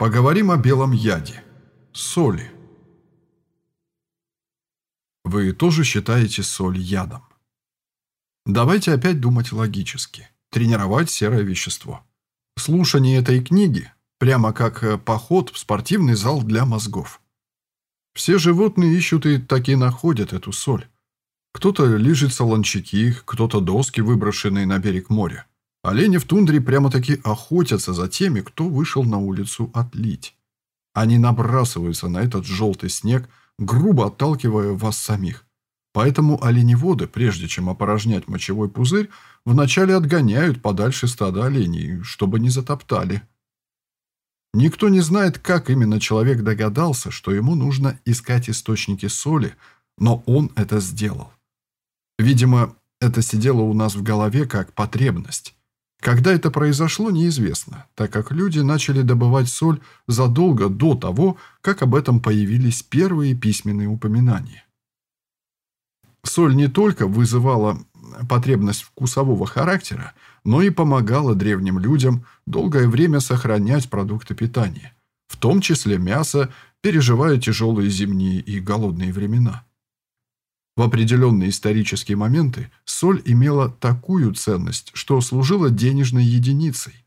Поговорим о белом яде. Соли. Вы тоже считаете соль ядом? Давайте опять думать логически. Тренировать серое вещество. Слушание этой книги прямо как э, поход в спортивный зал для мозгов. Все животные ищут и таки находят эту соль. Кто-то лежит солончаки, кто-то доски, выброшенные на берег моря. Олени в тундре прямо-таки охотятся за теми, кто вышел на улицу отлить. Они набрасываются на этот желтый снег, грубо отталкивая вас самих. Поэтому оленеводы, прежде чем опорожнять мочевой пузырь, вначале отгоняют подальше стада оленей, чтобы не затоптали. Никто не знает, как именно человек догадался, что ему нужно искать источники соли, но он это сделал. Видимо, это сидело у нас в голове как потребность. Когда это произошло, неизвестно, так как люди начали добывать соль задолго до того, как об этом появились первые письменные упоминания. Соль не только вызывала потребность вкусового характера, но и помогала древним людям долгое время сохранять продукты питания, в том числе мясо, переживая тяжелые зимние и голодные времена. В определенные исторические моменты соль имела такую ценность, что служила денежной единицей.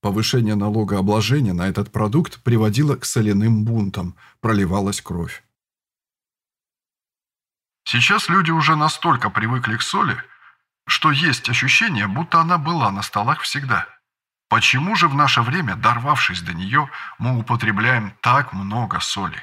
Повышение налогообложения на этот продукт приводило к соляным бунтам, проливалась кровь. Сейчас люди уже настолько привыкли к соли, что есть ощущение, будто она была на столах всегда. Почему же в наше время, дорвавшись до нее, мы употребляем так много соли?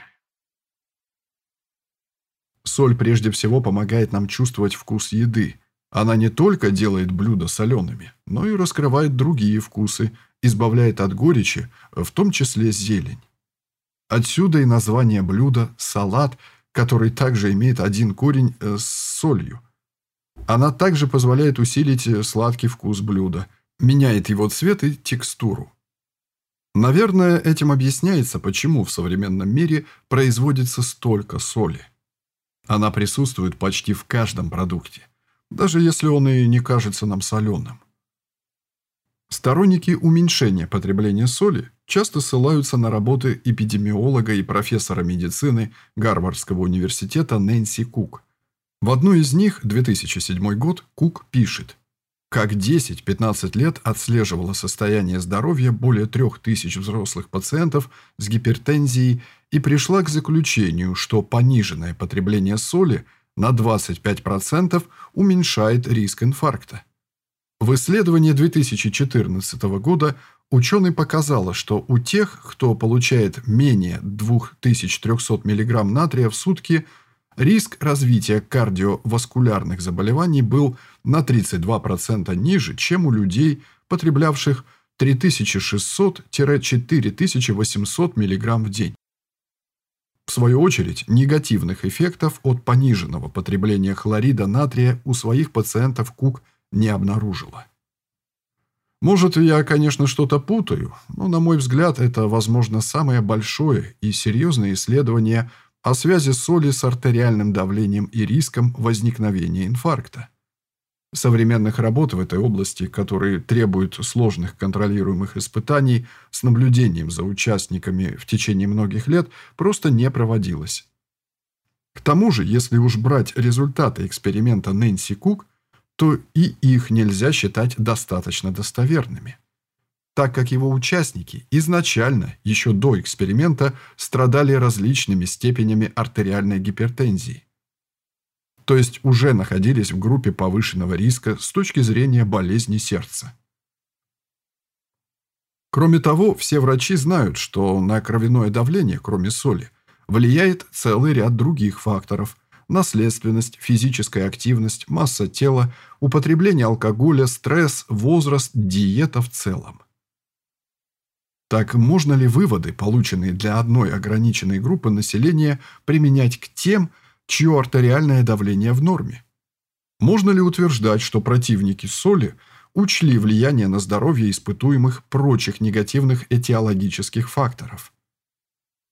Соль прежде всего помогает нам чувствовать вкус еды. Она не только делает блюда солеными, но и раскрывает другие вкусы, избавляет от горечи, в том числе зелень. Отсюда и название блюда «салат», который также имеет один корень э, с солью. Она также позволяет усилить э, сладкий вкус блюда, меняет его цвет и текстуру. Наверное, этим объясняется, почему в современном мире производится столько соли. Она присутствует почти в каждом продукте, даже если он и не кажется нам соленым. Сторонники уменьшения потребления соли часто ссылаются на работы эпидемиолога и профессора медицины Гарвардского университета Нэнси Кук. В одной из них, 2007 год, Кук пишет, как 10-15 лет отслеживало состояние здоровья более 3000 взрослых пациентов с гипертензией и пришла к заключению, что пониженное потребление соли на 25% уменьшает риск инфаркта. В исследовании 2014 года ученый показала, что у тех, кто получает менее 2300 мг натрия в сутки, риск развития кардиоваскулярных заболеваний был на 32% ниже, чем у людей, потреблявших 3600-4800 мг в день. В свою очередь, негативных эффектов от пониженного потребления хлорида натрия у своих пациентов Кук не обнаружила. Может, я, конечно, что-то путаю, но, на мой взгляд, это, возможно, самое большое и серьезное исследование о связи соли с артериальным давлением и риском возникновения инфаркта. Современных работ в этой области, которые требуют сложных контролируемых испытаний с наблюдением за участниками в течение многих лет, просто не проводилось. К тому же, если уж брать результаты эксперимента Нэнси Кук, то и их нельзя считать достаточно достоверными, так как его участники изначально, еще до эксперимента, страдали различными степенями артериальной гипертензии то есть уже находились в группе повышенного риска с точки зрения болезни сердца. Кроме того, все врачи знают, что на кровяное давление, кроме соли, влияет целый ряд других факторов – наследственность, физическая активность, масса тела, употребление алкоголя, стресс, возраст, диета в целом. Так можно ли выводы, полученные для одной ограниченной группы населения, применять к тем, чье артериальное давление в норме. Можно ли утверждать, что противники соли учли влияние на здоровье испытуемых прочих негативных этиологических факторов?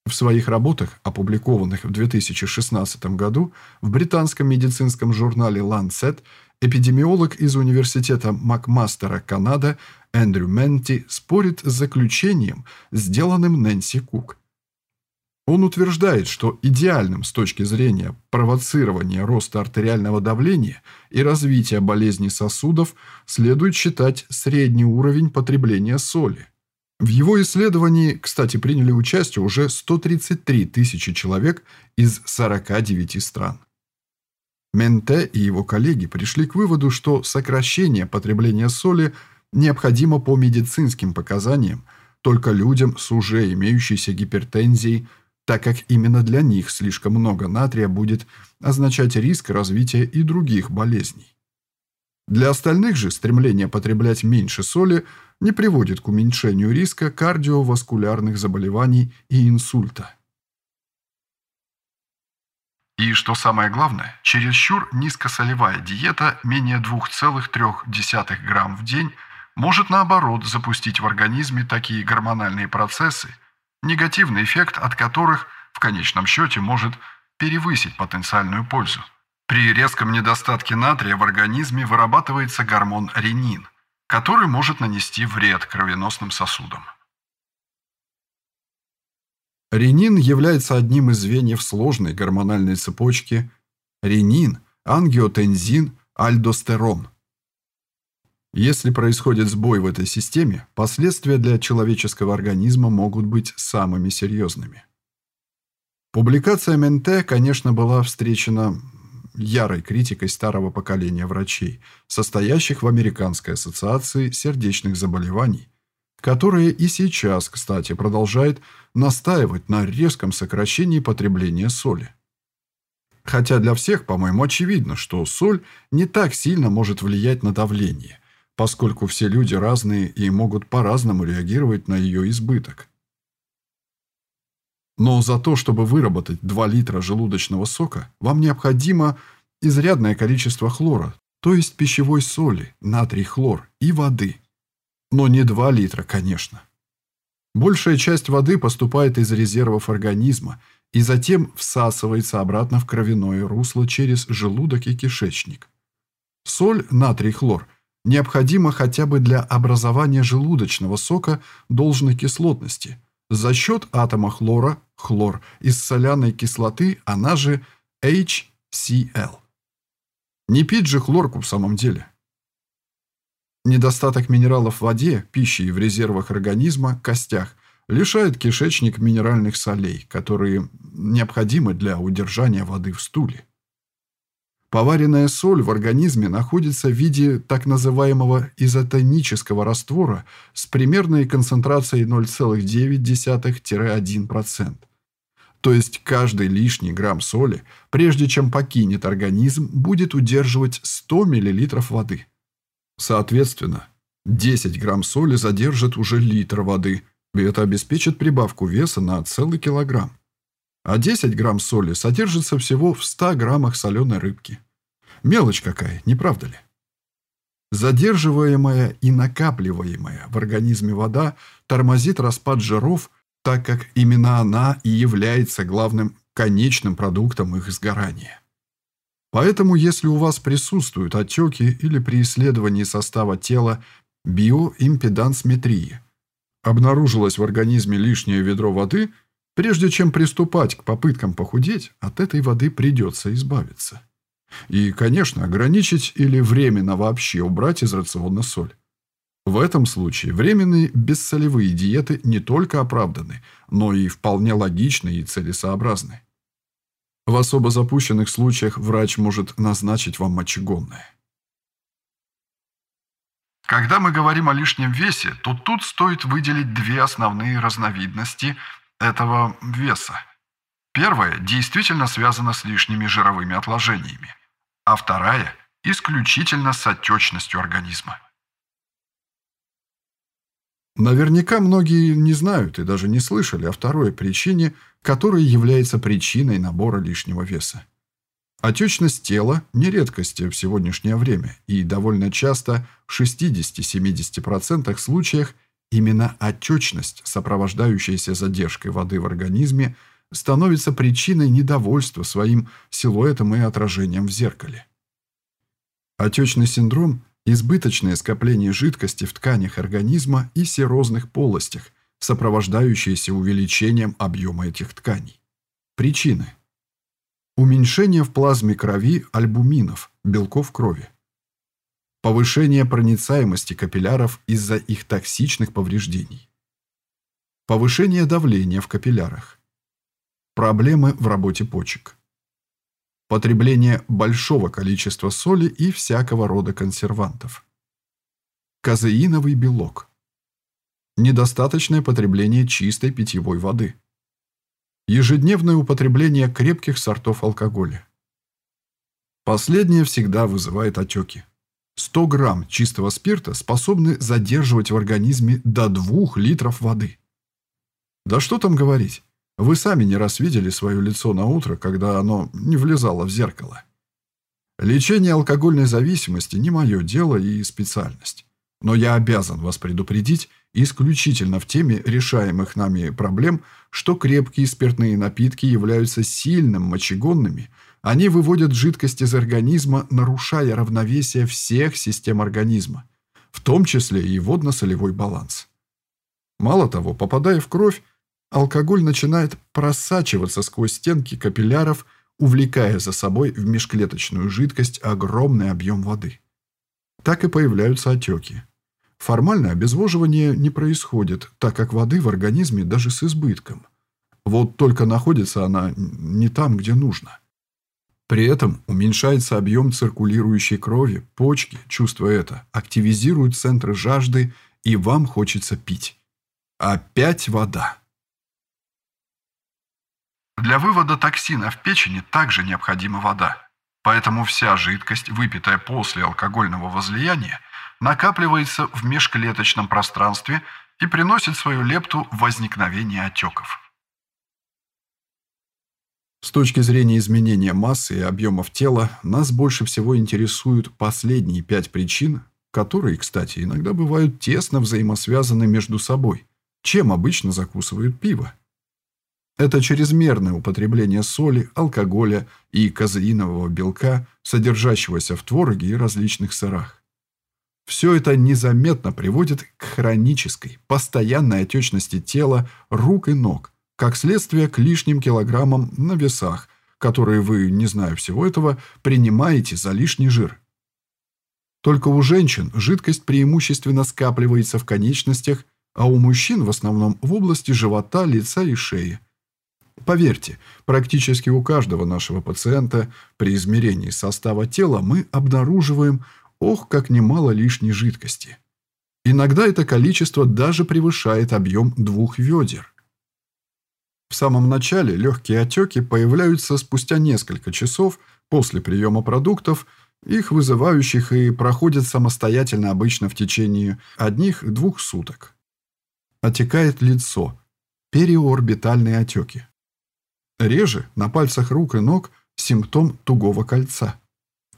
В своих работах, опубликованных в 2016 году в британском медицинском журнале Lancet, эпидемиолог из университета Макмастера, Канада, Эндрю Менти спорит с заключением, сделанным Нэнси Кук. Он утверждает, что идеальным с точки зрения провоцирования роста артериального давления и развития болезней сосудов следует считать средний уровень потребления соли. В его исследовании, кстати, приняли участие уже 133 тысячи человек из 49 стран. Менте и его коллеги пришли к выводу, что сокращение потребления соли необходимо по медицинским показаниям только людям с уже имеющейся гипертензией, так как именно для них слишком много натрия будет означать риск развития и других болезней. Для остальных же стремление потреблять меньше соли не приводит к уменьшению риска кардиоваскулярных заболеваний и инсульта. И что самое главное, чересчур низкосолевая диета менее 2,3 грамм в день может наоборот запустить в организме такие гормональные процессы, негативный эффект от которых в конечном счете может перевысить потенциальную пользу. При резком недостатке натрия в организме вырабатывается гормон ренин, который может нанести вред кровеносным сосудам. Ренин является одним из звеньев сложной гормональной цепочки ренин, ангиотензин, альдостерон. Если происходит сбой в этой системе, последствия для человеческого организма могут быть самыми серьезными. Публикация МНТ, конечно, была встречена ярой критикой старого поколения врачей, состоящих в Американской ассоциации сердечных заболеваний, которая и сейчас, кстати, продолжает настаивать на резком сокращении потребления соли. Хотя для всех, по-моему, очевидно, что соль не так сильно может влиять на давление, поскольку все люди разные и могут по-разному реагировать на ее избыток. Но за то, чтобы выработать 2 литра желудочного сока, вам необходимо изрядное количество хлора, то есть пищевой соли, натрий хлор и воды – но не 2 литра, конечно. Большая часть воды поступает из резервов организма и затем всасывается обратно в кровяное русло через желудок и кишечник. Соль, натрий, хлор необходима хотя бы для образования желудочного сока должной кислотности за счет атома хлора, хлор, из соляной кислоты, она же HCl. Не пить же хлорку в самом деле. Недостаток минералов в воде, пище и в резервах организма, костях, лишает кишечник минеральных солей, которые необходимы для удержания воды в стуле. Поваренная соль в организме находится в виде так называемого изотонического раствора с примерной концентрацией 0,9-1%. То есть каждый лишний грамм соли, прежде чем покинет организм, будет удерживать 100 мл воды. Соответственно, 10 грамм соли задержит уже литр воды, и это обеспечит прибавку веса на целый килограмм. А 10 грамм соли содержится всего в 100 граммах соленой рыбки. Мелочь какая, не правда ли? Задерживаемая и накапливаемая в организме вода тормозит распад жиров, так как именно она и является главным конечным продуктом их сгорания. Поэтому, если у вас присутствуют отеки или при исследовании состава тела биоимпедансметрии, обнаружилось в организме лишнее ведро воды, прежде чем приступать к попыткам похудеть, от этой воды придется избавиться. И, конечно, ограничить или временно вообще убрать из рациона соль. В этом случае временные бессолевые диеты не только оправданы, но и вполне логичны и целесообразны. В особо запущенных случаях врач может назначить вам мочегонное. Когда мы говорим о лишнем весе, то тут стоит выделить две основные разновидности этого веса. Первая действительно связана с лишними жировыми отложениями, а вторая – исключительно с отечностью организма. Наверняка многие не знают и даже не слышали о второй причине, которая является причиной набора лишнего веса. Отечность тела – не редкость в сегодняшнее время, и довольно часто в 60-70% случаях именно отечность, сопровождающаяся задержкой воды в организме, становится причиной недовольства своим силуэтом и отражением в зеркале. Отечный синдром избыточное скопление жидкости в тканях организма и серозных полостях, сопровождающееся увеличением объема этих тканей. Причины. Уменьшение в плазме крови альбуминов, белков крови. Повышение проницаемости капилляров из-за их токсичных повреждений. Повышение давления в капиллярах. Проблемы в работе почек. Потребление большого количества соли и всякого рода консервантов. Казеиновый белок. Недостаточное потребление чистой питьевой воды. Ежедневное употребление крепких сортов алкоголя. Последнее всегда вызывает отеки. 100 грамм чистого спирта способны задерживать в организме до 2 литров воды. Да что там говорить, вы сами не раз видели свое лицо на утро, когда оно не влезало в зеркало. Лечение алкогольной зависимости не мое дело и специальность. Но я обязан вас предупредить, исключительно в теме решаемых нами проблем, что крепкие спиртные напитки являются сильным мочегонными – они выводят жидкость из организма, нарушая равновесие всех систем организма, в том числе и водно-солевой баланс. Мало того, попадая в кровь, алкоголь начинает просачиваться сквозь стенки капилляров, увлекая за собой в межклеточную жидкость огромный объем воды. Так и появляются отеки. Формальное обезвоживание не происходит, так как воды в организме даже с избытком. Вот только находится она не там, где нужно. При этом уменьшается объем циркулирующей крови, почки, чувствуя это, активизируют центры жажды, и вам хочется пить. Опять вода. Для вывода токсина в печени также необходима вода. Поэтому вся жидкость, выпитая после алкогольного возлияния, накапливается в межклеточном пространстве и приносит свою лепту в возникновение отеков. С точки зрения изменения массы и объемов тела, нас больше всего интересуют последние пять причин, которые, кстати, иногда бывают тесно взаимосвязаны между собой. Чем обычно закусывают пиво? Это чрезмерное употребление соли, алкоголя и казеинового белка, содержащегося в твороге и различных сырах. Все это незаметно приводит к хронической, постоянной отечности тела, рук и ног – как следствие к лишним килограммам на весах, которые вы, не зная всего этого, принимаете за лишний жир. Только у женщин жидкость преимущественно скапливается в конечностях, а у мужчин в основном в области живота, лица и шеи. Поверьте, практически у каждого нашего пациента при измерении состава тела мы обнаруживаем, ох, как немало лишней жидкости. Иногда это количество даже превышает объем двух ведер. В самом начале легкие отеки появляются спустя несколько часов после приема продуктов, их вызывающих и проходят самостоятельно обычно в течение одних-двух суток. Отекает лицо. Периорбитальные отеки. Реже на пальцах рук и ног симптом тугого кольца.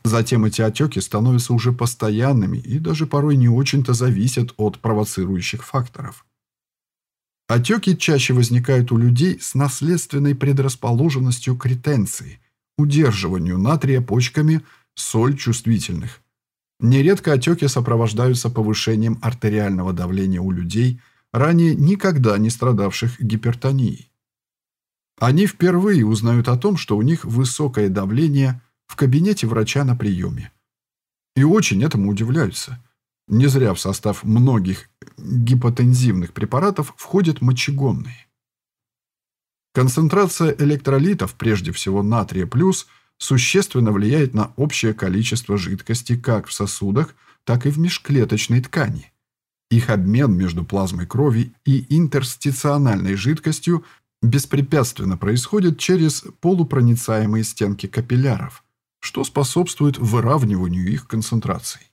Затем эти отеки становятся уже постоянными и даже порой не очень-то зависят от провоцирующих факторов. Отеки чаще возникают у людей с наследственной предрасположенностью к ретенции, удерживанию натрия почками, соль чувствительных. Нередко отеки сопровождаются повышением артериального давления у людей, ранее никогда не страдавших гипертонией. Они впервые узнают о том, что у них высокое давление в кабинете врача на приеме. И очень этому удивляются – не зря в состав многих гипотензивных препаратов входят мочегонные. Концентрация электролитов, прежде всего натрия плюс, существенно влияет на общее количество жидкости как в сосудах, так и в межклеточной ткани. Их обмен между плазмой крови и интерстициональной жидкостью беспрепятственно происходит через полупроницаемые стенки капилляров, что способствует выравниванию их концентраций.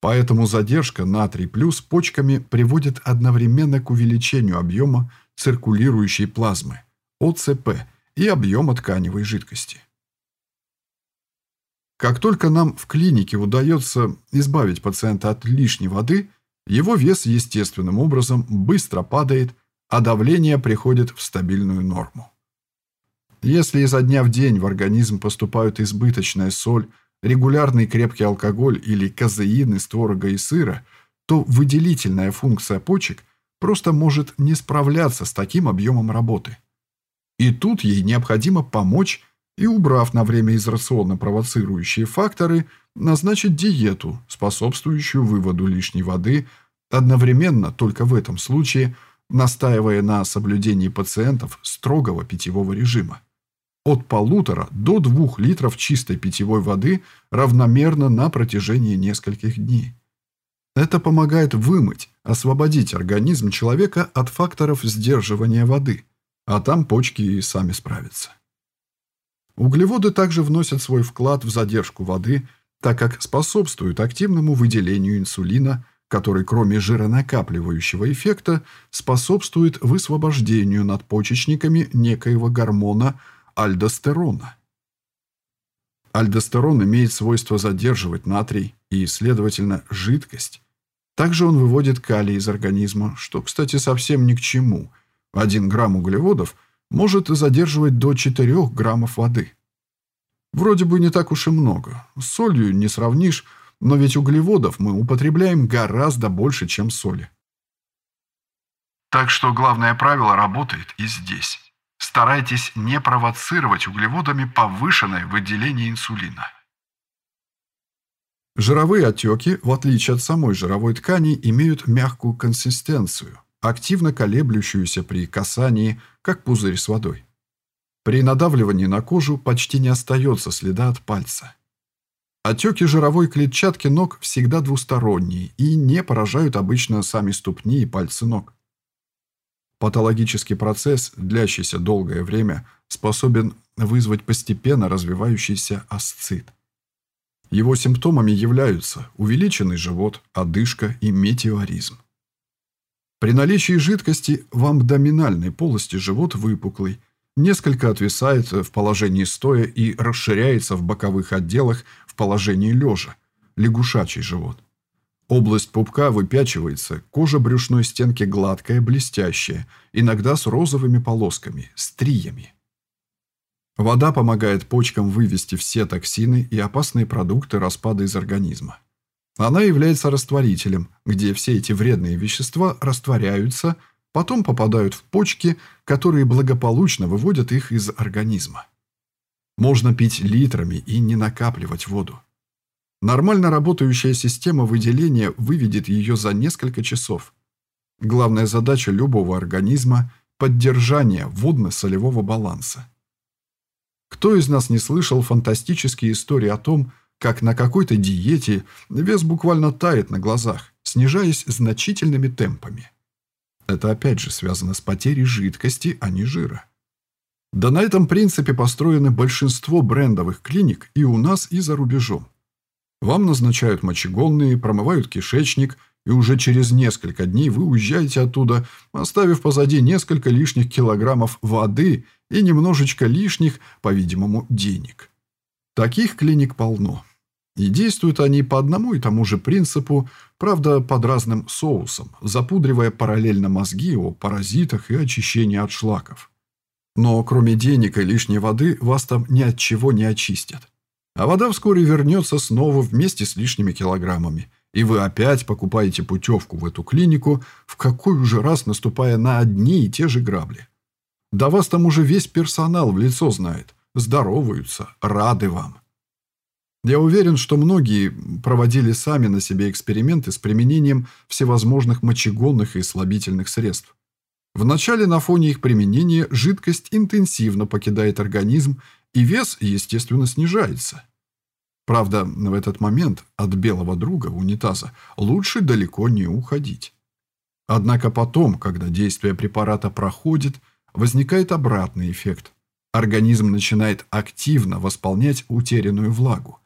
Поэтому задержка натрий плюс почками приводит одновременно к увеличению объема циркулирующей плазмы, ОЦП, и объема тканевой жидкости. Как только нам в клинике удается избавить пациента от лишней воды, его вес естественным образом быстро падает, а давление приходит в стабильную норму. Если изо дня в день в организм поступают избыточная соль, регулярный крепкий алкоголь или казеин из творога и сыра, то выделительная функция почек просто может не справляться с таким объемом работы. И тут ей необходимо помочь и, убрав на время из рациона провоцирующие факторы, назначить диету, способствующую выводу лишней воды, одновременно только в этом случае настаивая на соблюдении пациентов строгого питьевого режима. От полутора до двух литров чистой питьевой воды равномерно на протяжении нескольких дней. Это помогает вымыть, освободить организм человека от факторов сдерживания воды, а там почки и сами справятся. Углеводы также вносят свой вклад в задержку воды, так как способствуют активному выделению инсулина, который кроме жиронакапливающего эффекта способствует высвобождению надпочечниками некоего гормона альдостерона. Альдостерон имеет свойство задерживать натрий и, следовательно, жидкость. Также он выводит калий из организма, что, кстати, совсем ни к чему. Один грамм углеводов – может задерживать до 4 граммов воды. Вроде бы не так уж и много. С солью не сравнишь, но ведь углеводов мы употребляем гораздо больше, чем соли. Так что главное правило работает и здесь. Старайтесь не провоцировать углеводами повышенное выделение инсулина. Жировые отеки, в отличие от самой жировой ткани, имеют мягкую консистенцию, активно колеблющуюся при касании, как пузырь с водой. При надавливании на кожу почти не остается следа от пальца. Отеки жировой клетчатки ног всегда двусторонние и не поражают обычно сами ступни и пальцы ног. Патологический процесс, длящийся долгое время, способен вызвать постепенно развивающийся асцит. Его симптомами являются увеличенный живот, одышка и метеоризм. При наличии жидкости в абдоминальной полости живот выпуклый, несколько отвисает в положении стоя и расширяется в боковых отделах в положении лежа, лягушачий живот. Область пупка выпячивается, кожа брюшной стенки гладкая, блестящая, иногда с розовыми полосками, стриями. Вода помогает почкам вывести все токсины и опасные продукты распада из организма. Она является растворителем, где все эти вредные вещества растворяются, потом попадают в почки, которые благополучно выводят их из организма. Можно пить литрами и не накапливать воду. Нормально работающая система выделения выведет ее за несколько часов. Главная задача любого организма – поддержание водно-солевого баланса. Кто из нас не слышал фантастические истории о том, как на какой-то диете вес буквально тает на глазах, снижаясь значительными темпами. Это опять же связано с потерей жидкости, а не жира. Да на этом принципе построены большинство брендовых клиник и у нас, и за рубежом. Вам назначают мочегонные, промывают кишечник, и уже через несколько дней вы уезжаете оттуда, оставив позади несколько лишних килограммов воды и немножечко лишних, по-видимому, денег. Таких клиник полно. И действуют они по одному и тому же принципу, правда, под разным соусом, запудривая параллельно мозги о паразитах и очищении от шлаков. Но кроме денег и лишней воды вас там ни от чего не очистят. А вода вскоре вернется снова вместе с лишними килограммами, и вы опять покупаете путевку в эту клинику, в какой уже раз наступая на одни и те же грабли. Да вас там уже весь персонал в лицо знает, здороваются, рады вам. Я уверен, что многие проводили сами на себе эксперименты с применением всевозможных мочегонных и слабительных средств. Вначале на фоне их применения жидкость интенсивно покидает организм, и вес, естественно, снижается. Правда, в этот момент от белого друга унитаза лучше далеко не уходить. Однако потом, когда действие препарата проходит, возникает обратный эффект. Организм начинает активно восполнять утерянную влагу.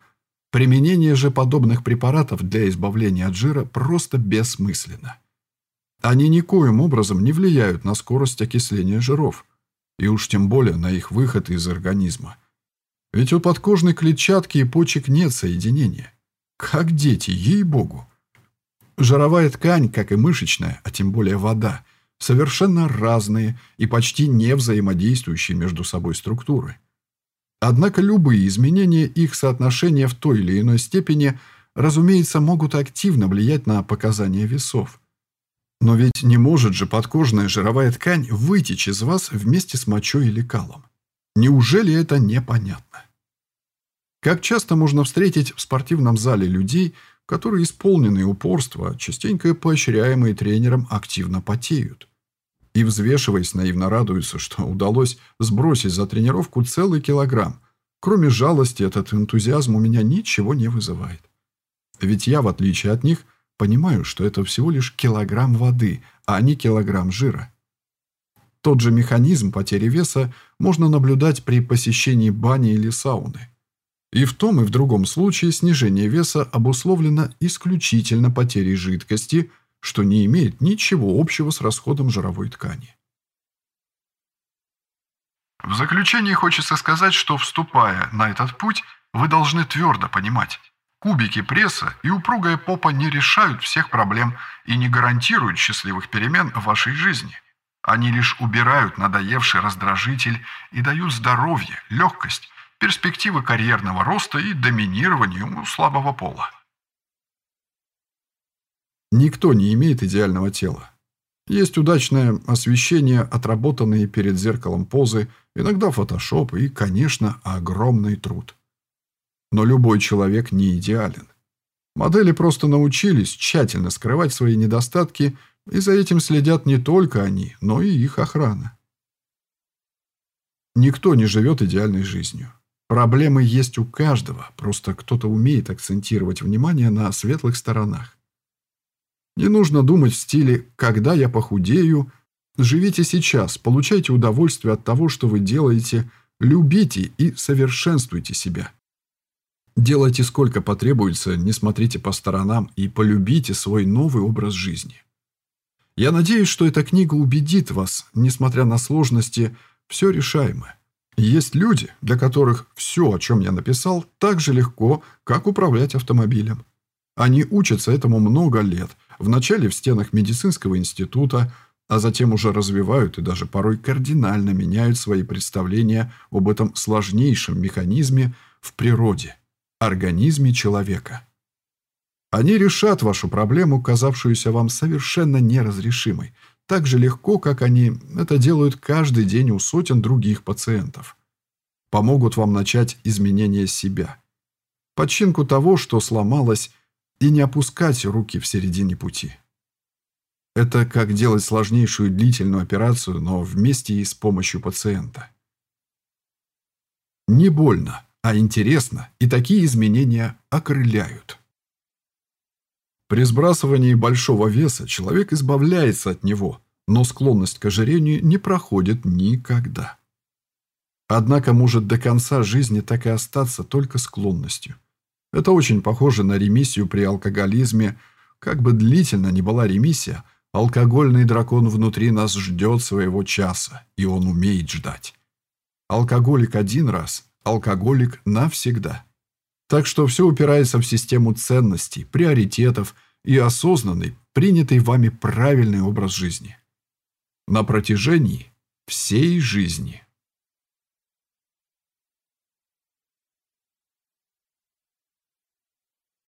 Применение же подобных препаратов для избавления от жира просто бессмысленно. Они никоим образом не влияют на скорость окисления жиров, и уж тем более на их выход из организма. Ведь у подкожной клетчатки и почек нет соединения. Как дети, ей-богу. Жировая ткань, как и мышечная, а тем более вода, совершенно разные и почти не взаимодействующие между собой структуры. Однако любые изменения их соотношения в той или иной степени, разумеется, могут активно влиять на показания весов. Но ведь не может же подкожная жировая ткань вытечь из вас вместе с мочой или калом. Неужели это непонятно? Как часто можно встретить в спортивном зале людей, которые, исполненные упорства, частенько поощряемые тренером, активно потеют? И, взвешиваясь, наивно радуются, что удалось сбросить за тренировку целый килограмм. Кроме жалости, этот энтузиазм у меня ничего не вызывает. Ведь я, в отличие от них, понимаю, что это всего лишь килограмм воды, а не килограмм жира. Тот же механизм потери веса можно наблюдать при посещении бани или сауны. И в том и в другом случае снижение веса обусловлено исключительно потерей жидкости – что не имеет ничего общего с расходом жировой ткани. В заключение хочется сказать, что вступая на этот путь, вы должны твердо понимать, кубики пресса и упругая попа не решают всех проблем и не гарантируют счастливых перемен в вашей жизни. Они лишь убирают надоевший раздражитель и дают здоровье, легкость, перспективы карьерного роста и доминирования у слабого пола. Никто не имеет идеального тела. Есть удачное освещение, отработанные перед зеркалом позы, иногда фотошоп и, конечно, огромный труд. Но любой человек не идеален. Модели просто научились тщательно скрывать свои недостатки, и за этим следят не только они, но и их охрана. Никто не живет идеальной жизнью. Проблемы есть у каждого, просто кто-то умеет акцентировать внимание на светлых сторонах. Не нужно думать в стиле «когда я похудею». Живите сейчас, получайте удовольствие от того, что вы делаете, любите и совершенствуйте себя. Делайте сколько потребуется, не смотрите по сторонам и полюбите свой новый образ жизни. Я надеюсь, что эта книга убедит вас, несмотря на сложности, все решаемо. Есть люди, для которых все, о чем я написал, так же легко, как управлять автомобилем. Они учатся этому много лет, вначале в стенах медицинского института, а затем уже развивают и даже порой кардинально меняют свои представления об этом сложнейшем механизме в природе, организме человека. Они решат вашу проблему, казавшуюся вам совершенно неразрешимой, так же легко, как они это делают каждый день у сотен других пациентов. Помогут вам начать изменение себя. Починку того, что сломалось, и не опускать руки в середине пути. Это как делать сложнейшую длительную операцию, но вместе и с помощью пациента. Не больно, а интересно, и такие изменения окрыляют. При сбрасывании большого веса человек избавляется от него, но склонность к ожирению не проходит никогда. Однако может до конца жизни так и остаться только склонностью. Это очень похоже на ремиссию при алкоголизме. Как бы длительно ни была ремиссия, алкогольный дракон внутри нас ждет своего часа, и он умеет ждать. Алкоголик один раз, алкоголик навсегда. Так что все упирается в систему ценностей, приоритетов и осознанный, принятый вами правильный образ жизни. На протяжении всей жизни.